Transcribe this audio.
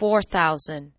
four thousand.